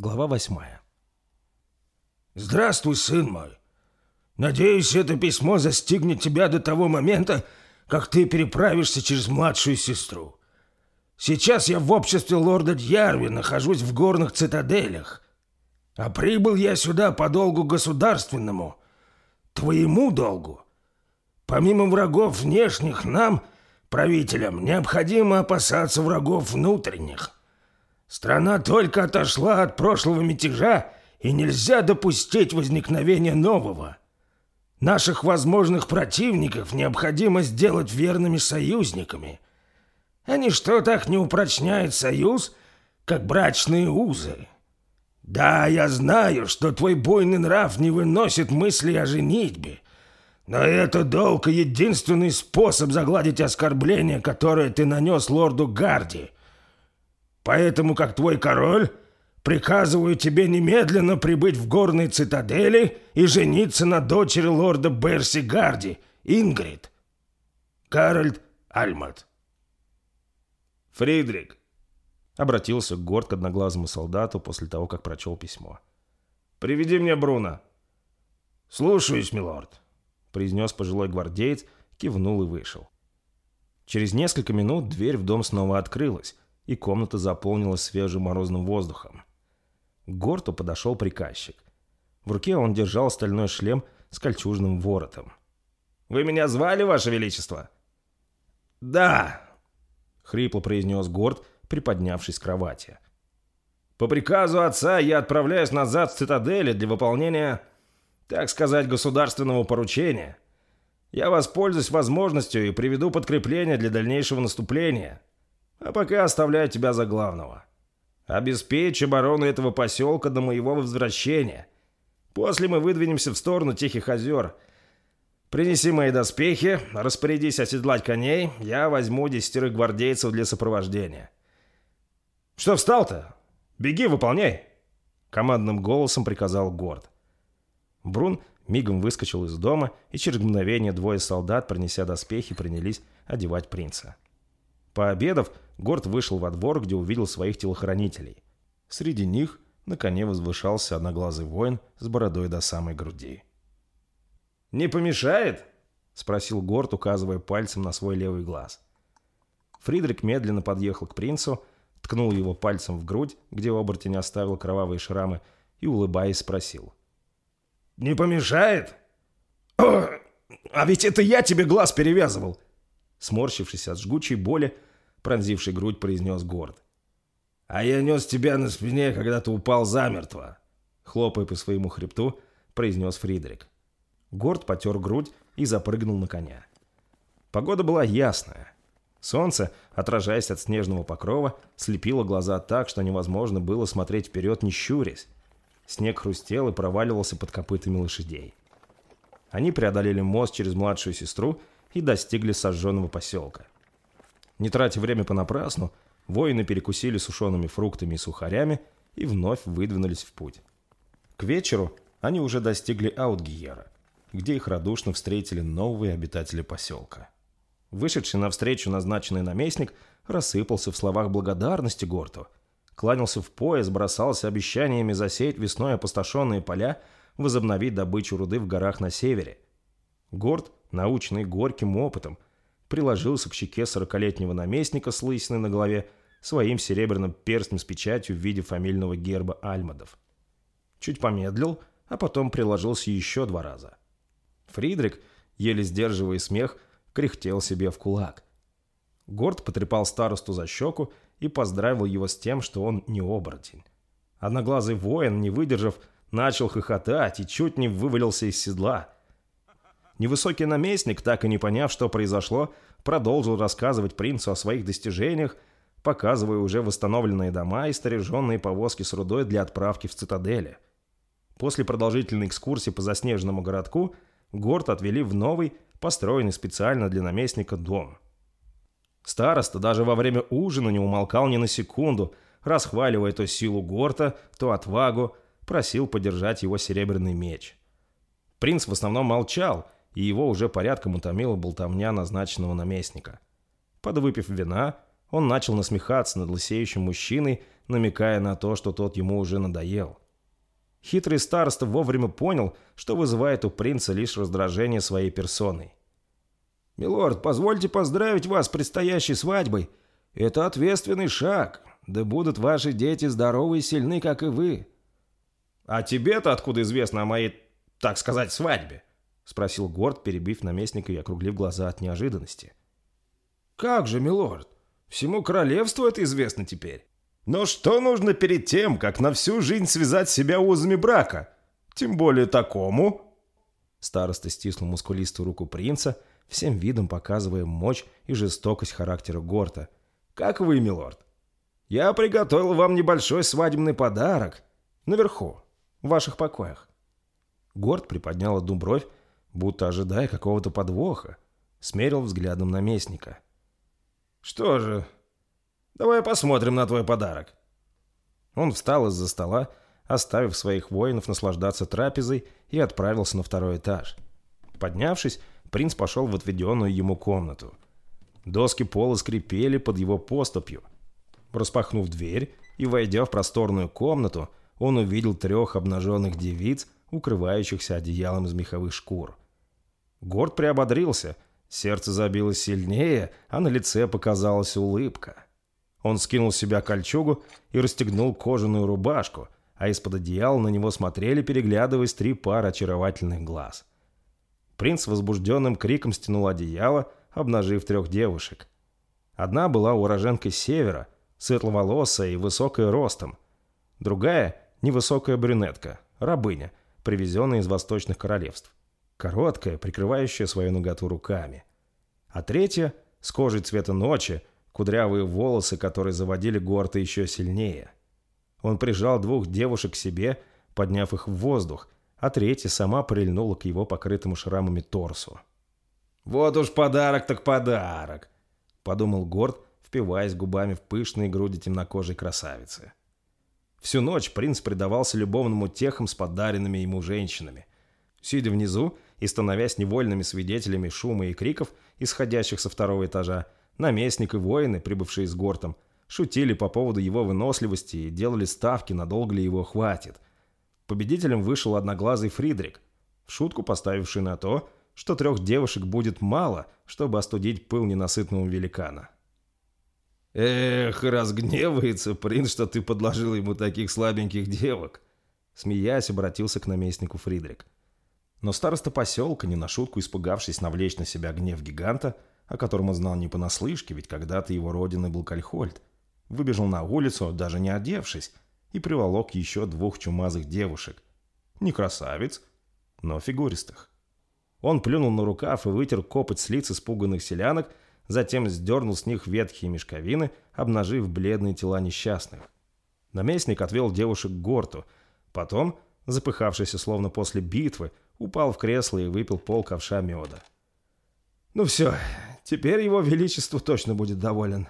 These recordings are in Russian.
Глава восьмая. «Здравствуй, сын мой. Надеюсь, это письмо застигнет тебя до того момента, как ты переправишься через младшую сестру. Сейчас я в обществе лорда Дьярви нахожусь в горных цитаделях. А прибыл я сюда по долгу государственному, твоему долгу. Помимо врагов внешних, нам, правителям, необходимо опасаться врагов внутренних». Страна только отошла от прошлого мятежа, и нельзя допустить возникновения нового. Наших возможных противников необходимо сделать верными союзниками. А ничто так не упрочняет союз, как брачные узы. Да, я знаю, что твой буйный нрав не выносит мысли о женитьбе, но это долг и единственный способ загладить оскорбление, которое ты нанес лорду Гарди — Поэтому, как твой король, приказываю тебе немедленно прибыть в горной цитадели и жениться на дочери лорда Берси Гарди, Ингрид. Карольд Альмат. Фридрик, обратился Горд к одноглазому солдату после того, как прочел письмо. «Приведи мне Бруно». «Слушаюсь, милорд», — произнес пожилой гвардеец, кивнул и вышел. Через несколько минут дверь в дом снова открылась, и комната заполнилась свежим морозным воздухом. К Горту подошел приказчик. В руке он держал стальной шлем с кольчужным воротом. «Вы меня звали, Ваше Величество?» «Да», — хрипло произнес Горд, приподнявшись с кровати. «По приказу отца я отправляюсь назад в цитадели для выполнения, так сказать, государственного поручения. Я воспользуюсь возможностью и приведу подкрепление для дальнейшего наступления. А пока оставляю тебя за главного. Обеспечь оборону этого поселка до моего возвращения. После мы выдвинемся в сторону Тихих озер. Принеси мои доспехи, распорядись оседлать коней, я возьму десятерых гвардейцев для сопровождения. Что встал-то? Беги, выполняй!» Командным голосом приказал Горд. Брун мигом выскочил из дома, и через мгновение двое солдат, принеся доспехи, принялись одевать принца. Пообедав, Горд вышел во двор, где увидел своих телохранителей. Среди них на коне возвышался одноглазый воин с бородой до самой груди. «Не помешает?» — спросил Горд, указывая пальцем на свой левый глаз. Фридрик медленно подъехал к принцу, ткнул его пальцем в грудь, где оборотень оставил кровавые шрамы, и, улыбаясь, спросил. «Не помешает?» «О, а ведь это я тебе глаз перевязывал!» Сморщившись от жгучей боли, пронзивший грудь, произнес Горд. «А я нес тебя на спине, когда ты упал замертво!» Хлопая по своему хребту, произнес Фридрик. Горд потер грудь и запрыгнул на коня. Погода была ясная. Солнце, отражаясь от снежного покрова, слепило глаза так, что невозможно было смотреть вперед, не щурясь. Снег хрустел и проваливался под копытами лошадей. Они преодолели мост через младшую сестру и достигли сожженного поселка. Не тратя время понапрасну, воины перекусили сушеными фруктами и сухарями и вновь выдвинулись в путь. К вечеру они уже достигли Аутгиера, где их радушно встретили новые обитатели поселка. Вышедший навстречу назначенный наместник рассыпался в словах благодарности Горту, кланялся в пояс, бросался обещаниями засеять весной опустошенные поля, возобновить добычу руды в горах на севере. Горд, научный горьким опытом, приложился к щеке сорокалетнего наместника с лысиной на голове своим серебряным перстнем с печатью в виде фамильного герба Альмадов. Чуть помедлил, а потом приложился еще два раза. Фридрик, еле сдерживая смех, кряхтел себе в кулак. Горд потрепал старосту за щеку и поздравил его с тем, что он не оборотень. Одноглазый воин, не выдержав, начал хохотать и чуть не вывалился из седла – Невысокий наместник, так и не поняв, что произошло, продолжил рассказывать принцу о своих достижениях, показывая уже восстановленные дома и стареженные повозки с рудой для отправки в цитадели. После продолжительной экскурсии по заснеженному городку Горд отвели в новый, построенный специально для наместника дом. Староста даже во время ужина не умолкал ни на секунду, расхваливая то силу Горта, то отвагу, просил подержать его серебряный меч. Принц в основном молчал – и его уже порядком утомила болтовня назначенного наместника. Подвыпив вина, он начал насмехаться над лысеющим мужчиной, намекая на то, что тот ему уже надоел. Хитрый староста вовремя понял, что вызывает у принца лишь раздражение своей персоной. «Милорд, позвольте поздравить вас с предстоящей свадьбой. Это ответственный шаг. Да будут ваши дети здоровы и сильны, как и вы». «А тебе-то откуда известно о моей, так сказать, свадьбе?» — спросил Горд, перебив наместника и округлив глаза от неожиданности. «Как же, милорд? Всему королевству это известно теперь. Но что нужно перед тем, как на всю жизнь связать себя узами брака? Тем более такому?» Староста стиснул мускулистую руку принца, всем видом показывая мощь и жестокость характера Горта. «Как вы, милорд? Я приготовил вам небольшой свадебный подарок. Наверху, в ваших покоях». Горд приподнял одну бровь, будто ожидая какого-то подвоха, смерил взглядом наместника. «Что же, давай посмотрим на твой подарок». Он встал из-за стола, оставив своих воинов наслаждаться трапезой, и отправился на второй этаж. Поднявшись, принц пошел в отведенную ему комнату. Доски пола скрипели под его поступью. Распахнув дверь и войдя в просторную комнату, он увидел трех обнаженных девиц, укрывающихся одеялом из меховых шкур. Горд приободрился, сердце забилось сильнее, а на лице показалась улыбка. Он скинул с себя кольчугу и расстегнул кожаную рубашку, а из-под одеяла на него смотрели, переглядываясь, три пары очаровательных глаз. Принц возбужденным криком стянул одеяло, обнажив трех девушек. Одна была уроженкой севера, светловолосая и высокая ростом. Другая – невысокая брюнетка, рабыня, привезенная из восточных королевств. Короткая, прикрывающая свою ноготу руками. А третья – с кожей цвета ночи, кудрявые волосы, которые заводили Горта еще сильнее. Он прижал двух девушек к себе, подняв их в воздух, а третья сама прильнула к его покрытому шрамами торсу. «Вот уж подарок так подарок!» – подумал Горд, впиваясь губами в пышные груди темнокожей красавицы. Всю ночь принц предавался любовным утехам с подаренными ему женщинами. Сидя внизу и становясь невольными свидетелями шума и криков, исходящих со второго этажа, наместник и воины, прибывшие с Гортом, шутили по поводу его выносливости и делали ставки, надолго ли его хватит. Победителем вышел одноглазый Фридрик, в шутку поставивший на то, что трех девушек будет мало, чтобы остудить пыл ненасытного великана. «Эх, разгневается принц, что ты подложил ему таких слабеньких девок!» Смеясь, обратился к наместнику Фридрик. Но староста поселка, не на шутку испугавшись навлечь на себя гнев гиганта, о котором он знал не понаслышке, ведь когда-то его родиной был Кальхольд, выбежал на улицу, даже не одевшись, и приволок еще двух чумазых девушек. Не красавиц, но фигуристых. Он плюнул на рукав и вытер копоть с лиц испуганных селянок, затем сдернул с них ветхие мешковины, обнажив бледные тела несчастных. Наместник отвел девушек к горту, потом, запыхавшийся словно после битвы, упал в кресло и выпил пол ковша меда. «Ну все, теперь его величество точно будет доволен».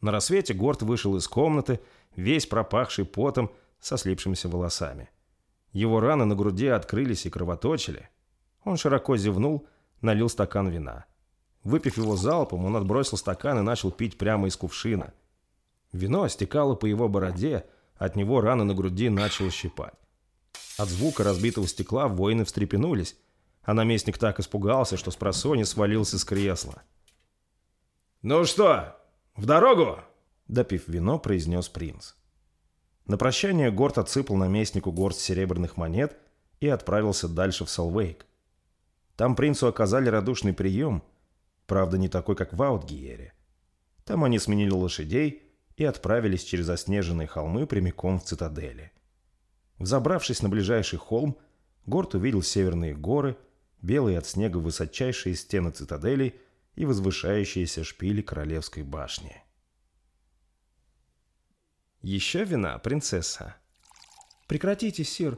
На рассвете Горд вышел из комнаты, весь пропахший потом, со слипшимися волосами. Его раны на груди открылись и кровоточили. Он широко зевнул, налил стакан вина. Выпив его залпом, он отбросил стакан и начал пить прямо из кувшина. Вино стекало по его бороде, от него раны на груди начало щипать. От звука разбитого стекла воины встрепенулись, а наместник так испугался, что с просони свалился с кресла. «Ну что, в дорогу?» Допив вино, произнес принц. На прощание Горд отсыпал наместнику горсть серебряных монет и отправился дальше в Салвейк. Там принцу оказали радушный прием – Правда, не такой, как в Аутгиере. Там они сменили лошадей и отправились через оснеженные холмы прямиком в цитадели. Взобравшись на ближайший холм, Горд увидел северные горы, белые от снега высочайшие стены цитаделей и возвышающиеся шпили королевской башни. «Еще вина, принцесса?» «Прекратите, сир.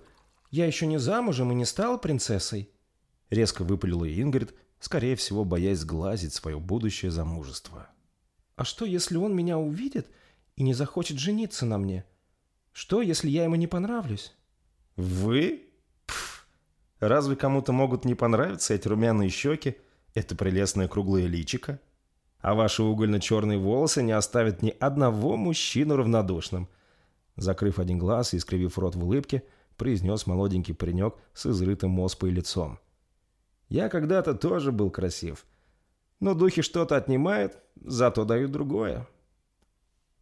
Я еще не замужем и не стала принцессой», — резко выпалила Ингрид, скорее всего, боясь сглазить свое будущее замужество. «А что, если он меня увидит и не захочет жениться на мне? Что, если я ему не понравлюсь?» «Вы? Пф! Разве кому-то могут не понравиться эти румяные щеки, это прелестное круглое личико? а ваши угольно-черные волосы не оставят ни одного мужчину равнодушным. Закрыв один глаз и искривив рот в улыбке, произнес молоденький паренек с изрытым оспой лицом. «Я когда-то тоже был красив, но духи что-то отнимают, зато дают другое».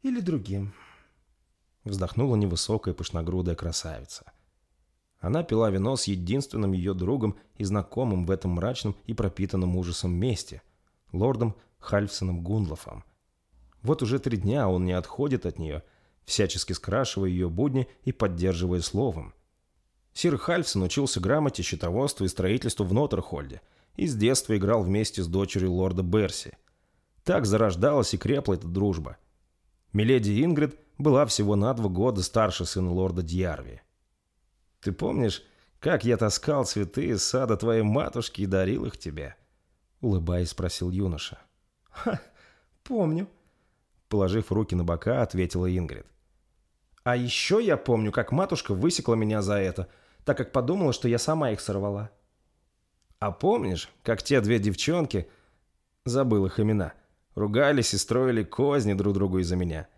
«Или другим», — вздохнула невысокая пышногрудая красавица. Она пила вино с единственным ее другом и знакомым в этом мрачном и пропитанном ужасом месте, лордом Хальфсоном Гундлофом. Вот уже три дня он не отходит от нее, всячески скрашивая ее будни и поддерживая словом. Сир Хальфсон учился грамоте, счетоводству и строительству в Ноттерхольде и с детства играл вместе с дочерью лорда Берси. Так зарождалась и крепла эта дружба. Миледи Ингрид была всего на два года старше сына лорда Дьярви. Ты помнишь, как я таскал цветы из сада твоей матушки и дарил их тебе?» Улыбаясь, спросил юноша. «Ха, помню», — положив руки на бока, ответила Ингрид. «А еще я помню, как матушка высекла меня за это, так как подумала, что я сама их сорвала». «А помнишь, как те две девчонки, забыл их имена, ругались и строили козни друг другу из-за меня?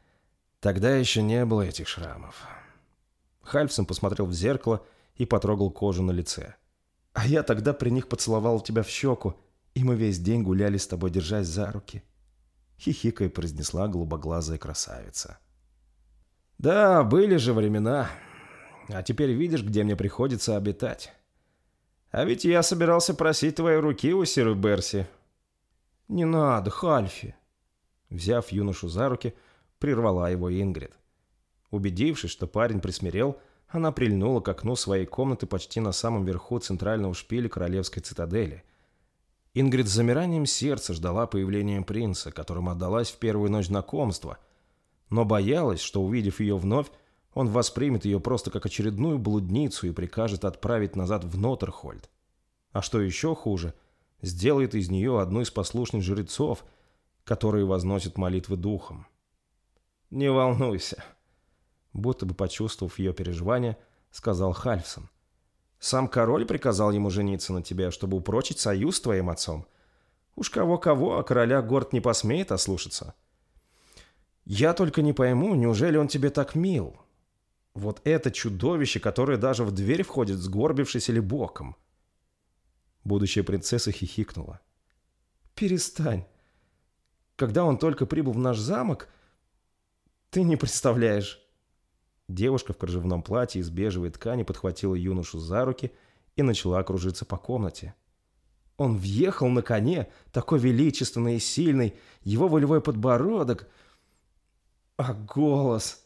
Тогда еще не было этих шрамов». Хальфсон посмотрел в зеркало и потрогал кожу на лице. «А я тогда при них поцеловал тебя в щеку, и мы весь день гуляли с тобой, держась за руки», — хихикая произнесла голубоглазая красавица. «Да, были же времена. А теперь видишь, где мне приходится обитать. А ведь я собирался просить твоей руки у Сиры Берси». «Не надо, Хальфи!» Взяв юношу за руки, прервала его Ингрид. Убедившись, что парень присмирел, она прильнула к окну своей комнаты почти на самом верху центрального шпиля королевской цитадели. Ингрид с замиранием сердца ждала появления принца, которому отдалась в первую ночь знакомства, но боялась, что, увидев ее вновь, он воспримет ее просто как очередную блудницу и прикажет отправить назад в Ноттерхольд. А что еще хуже, сделает из нее одну из послушных жрецов, которые возносят молитвы духом. «Не волнуйся», будто бы почувствовав ее переживания, сказал Хальфсон. «Сам король приказал ему жениться на тебе, чтобы упрочить союз с твоим отцом. Уж кого-кого, а короля горд не посмеет ослушаться. Я только не пойму, неужели он тебе так мил? Вот это чудовище, которое даже в дверь входит, сгорбившись или боком». Будущая принцесса хихикнула. «Перестань. Когда он только прибыл в наш замок, ты не представляешь, Девушка в кружевном платье из бежевой ткани подхватила юношу за руки и начала кружиться по комнате. Он въехал на коне, такой величественный и сильный, его волевой подбородок. А голос!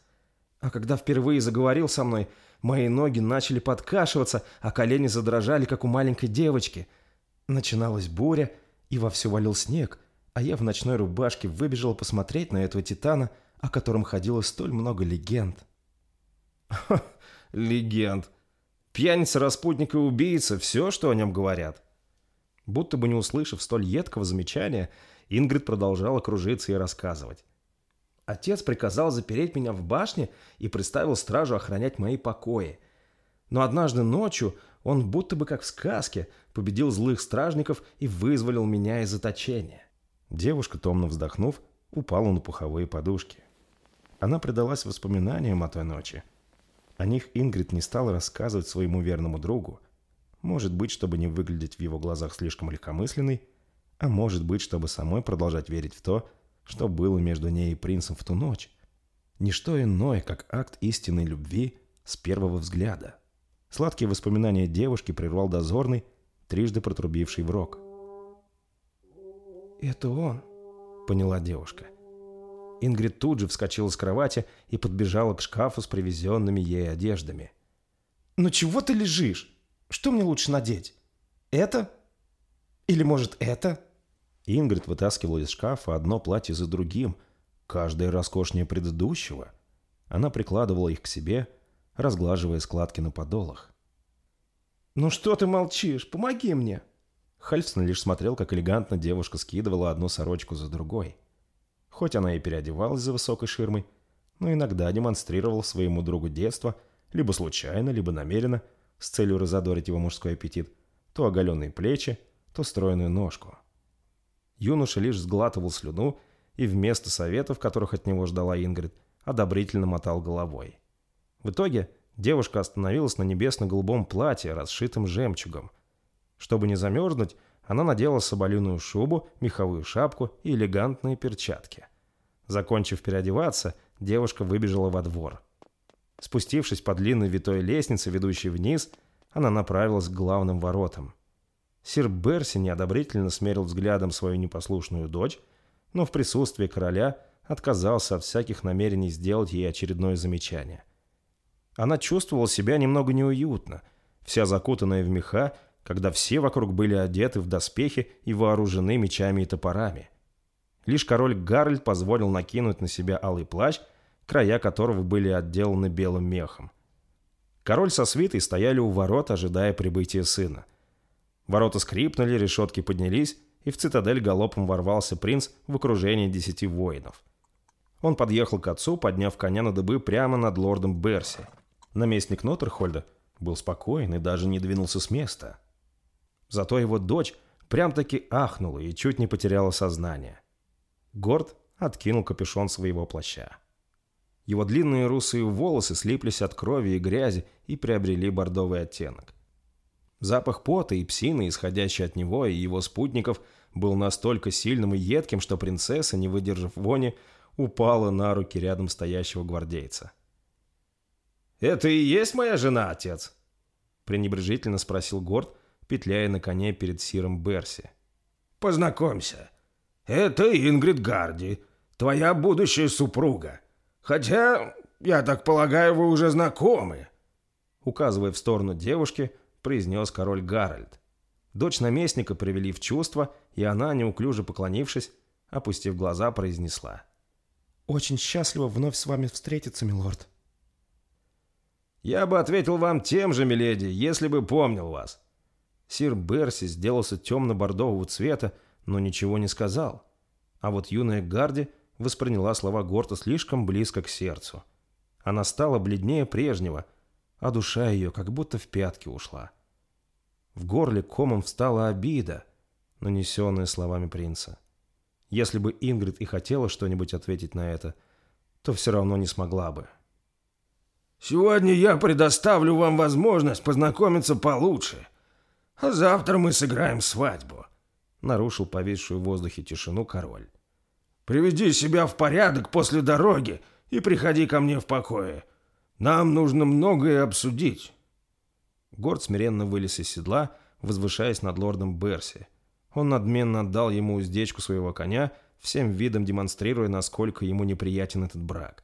А когда впервые заговорил со мной, мои ноги начали подкашиваться, а колени задрожали, как у маленькой девочки. Начиналась буря, и вовсю валил снег, а я в ночной рубашке выбежала посмотреть на этого титана, о котором ходило столь много легенд. Ха, легенд. Пьяница, распутник и убийца – все, что о нем говорят. Будто бы не услышав столь едкого замечания, Ингрид продолжала кружиться и рассказывать. Отец приказал запереть меня в башне и приставил стражу охранять мои покои. Но однажды ночью он, будто бы как в сказке, победил злых стражников и вызволил меня из заточения. Девушка, томно вздохнув, упала на пуховые подушки. Она предалась воспоминаниям о той ночи – о них Ингрид не стала рассказывать своему верному другу. Может быть, чтобы не выглядеть в его глазах слишком легкомысленной, а может быть, чтобы самой продолжать верить в то, что было между ней и принцем в ту ночь. Ничто иное, как акт истинной любви с первого взгляда. Сладкие воспоминания девушки прервал дозорный, трижды протрубивший в рог. «Это он», — поняла девушка. — Ингрид тут же вскочила с кровати и подбежала к шкафу с привезенными ей одеждами. «Ну чего ты лежишь? Что мне лучше надеть? Это? Или, может, это?» Ингрид вытаскивала из шкафа одно платье за другим, каждое роскошнее предыдущего. Она прикладывала их к себе, разглаживая складки на подолах. «Ну что ты молчишь? Помоги мне!» Хальфсон лишь смотрел, как элегантно девушка скидывала одну сорочку за другой. Хоть она и переодевалась за высокой ширмой, но иногда демонстрировал своему другу детство, либо случайно, либо намеренно, с целью разодорить его мужской аппетит, то оголенные плечи, то стройную ножку. Юноша лишь сглатывал слюну и вместо советов, которых от него ждала Ингрид, одобрительно мотал головой. В итоге девушка остановилась на небесно-голубом платье, расшитом жемчугом. Чтобы не замерзнуть, она надела соболиную шубу, меховую шапку и элегантные перчатки. Закончив переодеваться, девушка выбежала во двор. Спустившись по длинной витой лестнице, ведущей вниз, она направилась к главным воротам. Сир Берси неодобрительно смерил взглядом свою непослушную дочь, но в присутствии короля отказался от всяких намерений сделать ей очередное замечание. Она чувствовала себя немного неуютно, вся закутанная в меха, когда все вокруг были одеты в доспехи и вооружены мечами и топорами. Лишь король Гарольд позволил накинуть на себя алый плащ, края которого были отделаны белым мехом. Король со свитой стояли у ворот, ожидая прибытия сына. Ворота скрипнули, решетки поднялись, и в цитадель галопом ворвался принц в окружении десяти воинов. Он подъехал к отцу, подняв коня на дыбы прямо над лордом Берси. Наместник Ноттерхольда был спокоен и даже не двинулся с места. Зато его дочь прям-таки ахнула и чуть не потеряла сознание. Горд откинул капюшон своего плаща. Его длинные русые волосы слиплись от крови и грязи и приобрели бордовый оттенок. Запах пота и псины, исходящий от него и его спутников, был настолько сильным и едким, что принцесса, не выдержав вони, упала на руки рядом стоящего гвардейца. «Это и есть моя жена, отец?» пренебрежительно спросил Горд, петляя на коне перед Сиром Берси. «Познакомься. Это Ингрид Гарди, твоя будущая супруга. Хотя, я так полагаю, вы уже знакомы». Указывая в сторону девушки, произнес король Гарольд. Дочь наместника привели в чувство, и она, неуклюже поклонившись, опустив глаза, произнесла. «Очень счастлива вновь с вами встретиться, милорд». «Я бы ответил вам тем же, миледи, если бы помнил вас». Сир Берси сделался темно-бордового цвета, но ничего не сказал. А вот юная Гарди восприняла слова Горта слишком близко к сердцу. Она стала бледнее прежнего – а душа ее как будто в пятки ушла. В горле комом встала обида, нанесенная словами принца. Если бы Ингрид и хотела что-нибудь ответить на это, то все равно не смогла бы. «Сегодня я предоставлю вам возможность познакомиться получше, а завтра мы сыграем свадьбу», — нарушил повисшую в воздухе тишину король. «Приведи себя в порядок после дороги и приходи ко мне в покое. Нам нужно многое обсудить. Горд смиренно вылез из седла, возвышаясь над лордом Берси. Он надменно отдал ему уздечку своего коня, всем видом демонстрируя, насколько ему неприятен этот брак.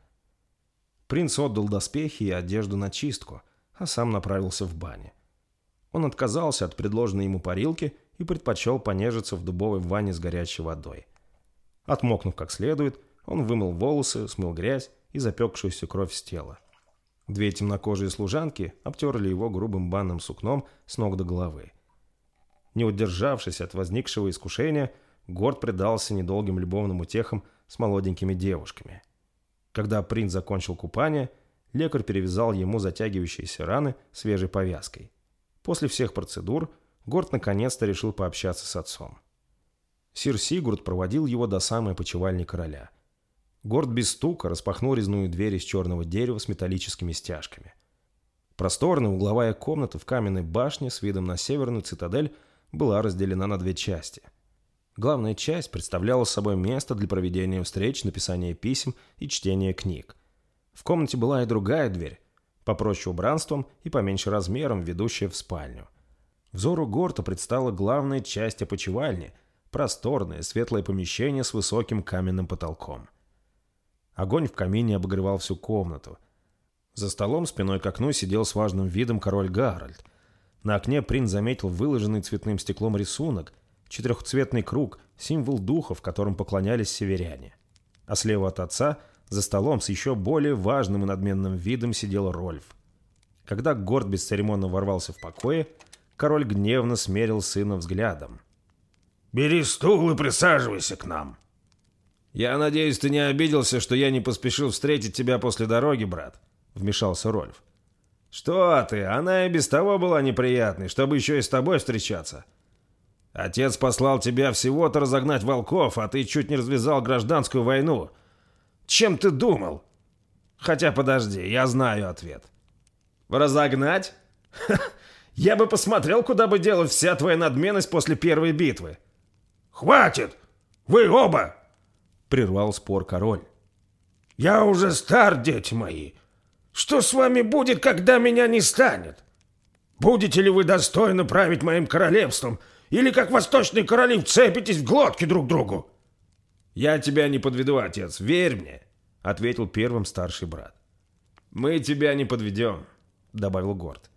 Принц отдал доспехи и одежду на чистку, а сам направился в бане. Он отказался от предложенной ему парилки и предпочел понежиться в дубовой ванне с горячей водой. Отмокнув как следует, он вымыл волосы, смыл грязь и запекшуюся кровь с тела. Две темнокожие служанки обтерли его грубым банным сукном с ног до головы. Не удержавшись от возникшего искушения, Горд предался недолгим любовным утехам с молоденькими девушками. Когда принц закончил купание, лекарь перевязал ему затягивающиеся раны свежей повязкой. После всех процедур Горд наконец-то решил пообщаться с отцом. Сир Сигурд проводил его до самой почевальни короля – Горд без стука распахнул резную дверь из черного дерева с металлическими стяжками. Просторная угловая комната в каменной башне с видом на северную цитадель была разделена на две части. Главная часть представляла собой место для проведения встреч, написания писем и чтения книг. В комнате была и другая дверь, попроще убранством и поменьше размером, ведущая в спальню. Взору Горта предстала главная часть опочивальни – просторное светлое помещение с высоким каменным потолком. Огонь в камине обогревал всю комнату. За столом спиной к окну сидел с важным видом король Гарольд. На окне принц заметил выложенный цветным стеклом рисунок, четырехцветный круг, символ духа, в котором поклонялись северяне. А слева от отца, за столом с еще более важным и надменным видом сидел Рольф. Когда Горд бесцеремонно ворвался в покое, король гневно смерил сына взглядом. «Бери стул и присаживайся к нам», «Я надеюсь, ты не обиделся, что я не поспешил встретить тебя после дороги, брат?» — вмешался Рольф. «Что ты, она и без того была неприятной, чтобы еще и с тобой встречаться». Отец послал тебя всего-то разогнать волков, а ты чуть не развязал гражданскую войну. Чем ты думал? Хотя подожди, я знаю ответ. Разогнать? Я бы посмотрел, куда бы делась вся твоя надменность после первой битвы. «Хватит! Вы оба!» — прервал спор король. «Я уже стар, дети мои. Что с вами будет, когда меня не станет? Будете ли вы достойно править моим королевством, или как восточные короли вцепитесь в глотки друг другу?» «Я тебя не подведу, отец, верь мне», — ответил первым старший брат. «Мы тебя не подведем», — добавил Горд.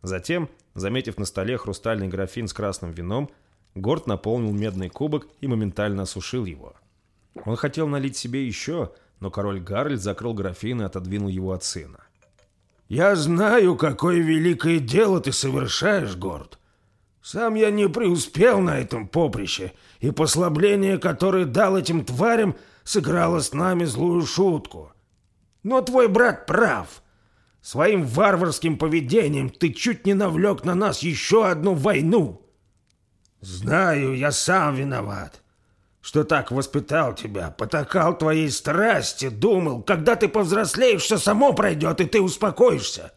Затем, заметив на столе хрустальный графин с красным вином, Горд наполнил медный кубок и моментально осушил его. Он хотел налить себе еще, но король Гарльд закрыл графин и отодвинул его от сына. «Я знаю, какое великое дело ты совершаешь, Горд. Сам я не преуспел на этом поприще, и послабление, которое дал этим тварям, сыграло с нами злую шутку. Но твой брат прав. Своим варварским поведением ты чуть не навлек на нас еще одну войну. Знаю, я сам виноват, что так воспитал тебя, потакал твоей страсти, думал, когда ты повзрослеешь, все само пройдет, и ты успокоишься.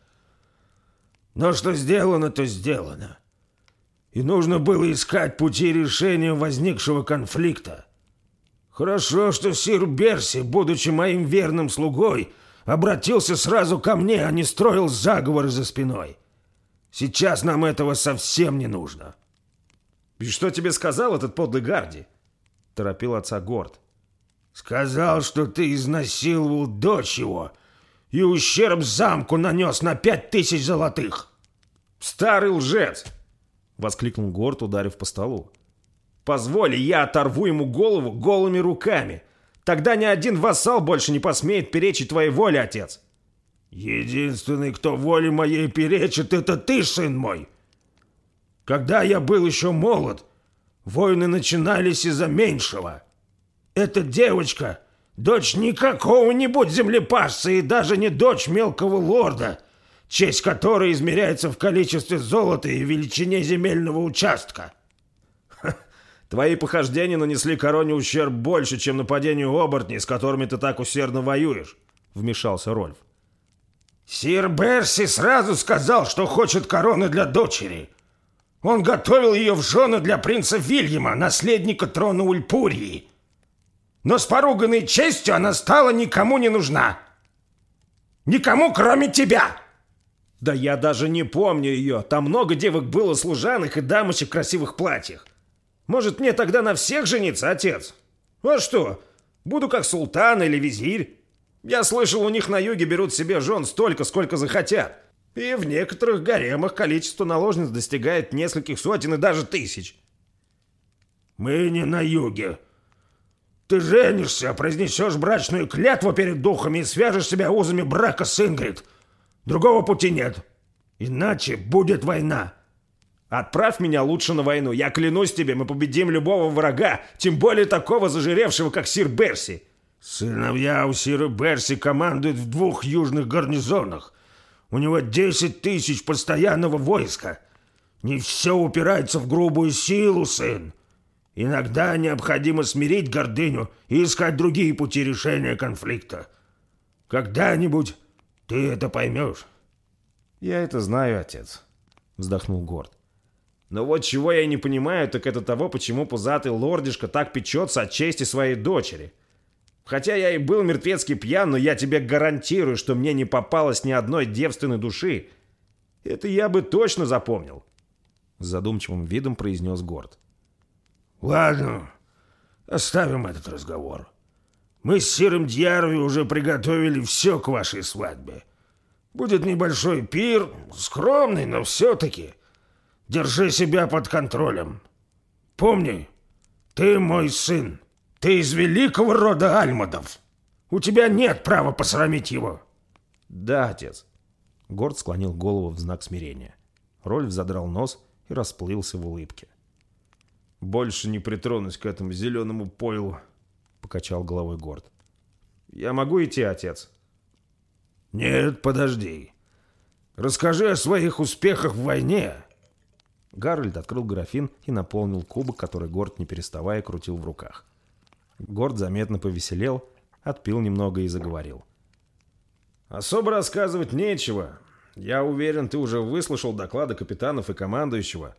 Но что сделано, то сделано. И нужно было искать пути решения возникшего конфликта. Хорошо, что сир Берси, будучи моим верным слугой, обратился сразу ко мне, а не строил заговоры за спиной. Сейчас нам этого совсем не нужно. И что тебе сказал этот подлый Гарди? Торопил отца Горд. Сказал, что ты изнасиловал дочь его и ущерб замку нанес на пять тысяч золотых. Старый лжец! Воскликнул Горд, ударив по столу. Позволь, я оторву ему голову голыми руками. Тогда ни один вассал больше не посмеет перечить твоей воле, отец. Единственный, кто воле моей перечит, это ты, сын мой. Когда я был еще молод, войны начинались из-за меньшего. Эта девочка, дочь не какого-нибудь землепашца и даже не дочь мелкого лорда, честь которой измеряется в количестве золота и величине земельного участка. Твои похождения нанесли короне ущерб больше, чем нападению оборотней, с которыми ты так усердно воюешь», — вмешался Рольф. «Сир Берси сразу сказал, что хочет короны для дочери. Он готовил ее в жены для принца Вильяма, наследника трона Ульпурии. Но с поруганной честью она стала никому не нужна. Никому, кроме тебя!» «Да я даже не помню ее. Там много девок было служанок и дамочек в красивых платьях. Может, мне тогда на всех жениться, отец? А что, буду как султан или визирь? Я слышал, у них на юге берут себе жен столько, сколько захотят. И в некоторых гаремах количество наложниц достигает нескольких сотен и даже тысяч. Мы не на юге. Ты женишься, произнесешь брачную клятву перед духами и свяжешь себя узами брака с Ингрид. Другого пути нет. Иначе будет война. Отправь меня лучше на войну. Я клянусь тебе, мы победим любого врага, тем более такого зажиревшего, как сир Берси. Сыновья у сира Берси командуют в двух южных гарнизонах. У него десять тысяч постоянного войска. Не все упирается в грубую силу, сын. Иногда необходимо смирить гордыню и искать другие пути решения конфликта. Когда-нибудь ты это поймешь. Я это знаю, отец, вздохнул Горд. Но вот чего я не понимаю, так это того, почему пузатый лордишка так печется от чести своей дочери. Хотя я и был мертвецкий пьян, но я тебе гарантирую, что мне не попалось ни одной девственной души. Это я бы точно запомнил. С задумчивым видом произнес Горд. Ладно, оставим этот разговор. Мы с Сиром Дьярви уже приготовили все к вашей свадьбе. Будет небольшой пир, скромный, но все-таки... Держи себя под контролем. Помни, ты мой сын. Ты из великого рода Альмадов. У тебя нет права посрамить его. Да, отец. Горд склонил голову в знак смирения. Рольф задрал нос и расплылся в улыбке. «Больше не притронусь к этому зеленому пойлу», — покачал головой Горд. «Я могу идти, отец?» «Нет, подожди. Расскажи о своих успехах в войне, Гарольд открыл графин и наполнил кубок, который Горд не переставая крутил в руках. Горд заметно повеселел, отпил немного и заговорил. «Особо рассказывать нечего. Я уверен, ты уже выслушал доклады капитанов и командующего.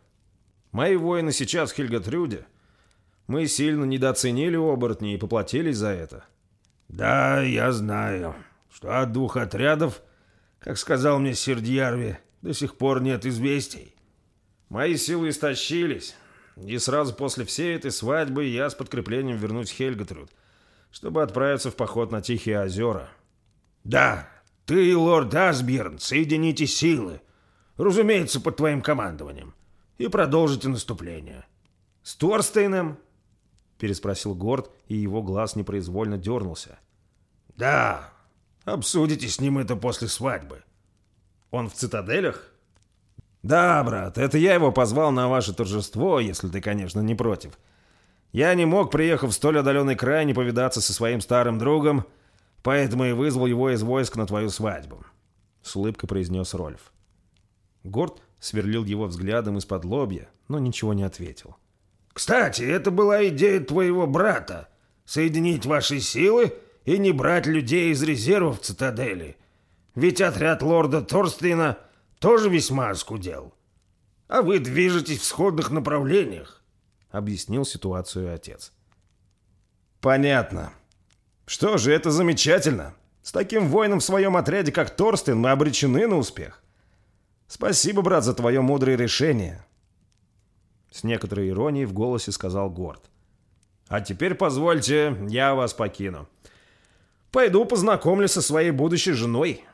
Мои воины сейчас в Хельгатрюде. Мы сильно недооценили оборотни и поплатились за это». «Да, я знаю, что от двух отрядов, как сказал мне Сердьярви, до сих пор нет известий. Мои силы истощились, и сразу после всей этой свадьбы я с подкреплением вернусь в Хельгатруд, чтобы отправиться в поход на Тихие озера. Да, ты и лорд Асберн соедините силы, разумеется, под твоим командованием, и продолжите наступление. С Торстейном? Переспросил Горд, и его глаз непроизвольно дернулся. Да, обсудите с ним это после свадьбы. Он в цитаделях? «Да, брат, это я его позвал на ваше торжество, если ты, конечно, не против. Я не мог, приехав в столь отдаленный край, не повидаться со своим старым другом, поэтому и вызвал его из войск на твою свадьбу», — с улыбкой произнес Рольф. Горд сверлил его взглядом из-под лобья, но ничего не ответил. «Кстати, это была идея твоего брата — соединить ваши силы и не брать людей из резервов цитадели. Ведь отряд лорда Торстейна — тоже весьма оскудел. А вы движетесь в сходных направлениях, — объяснил ситуацию отец. Понятно. Что же, это замечательно. С таким воином в своем отряде, как Торстен, мы обречены на успех. Спасибо, брат, за твое мудрое решение. С некоторой иронией в голосе сказал Горд. А теперь позвольте, я вас покину. Пойду познакомлюсь со своей будущей женой.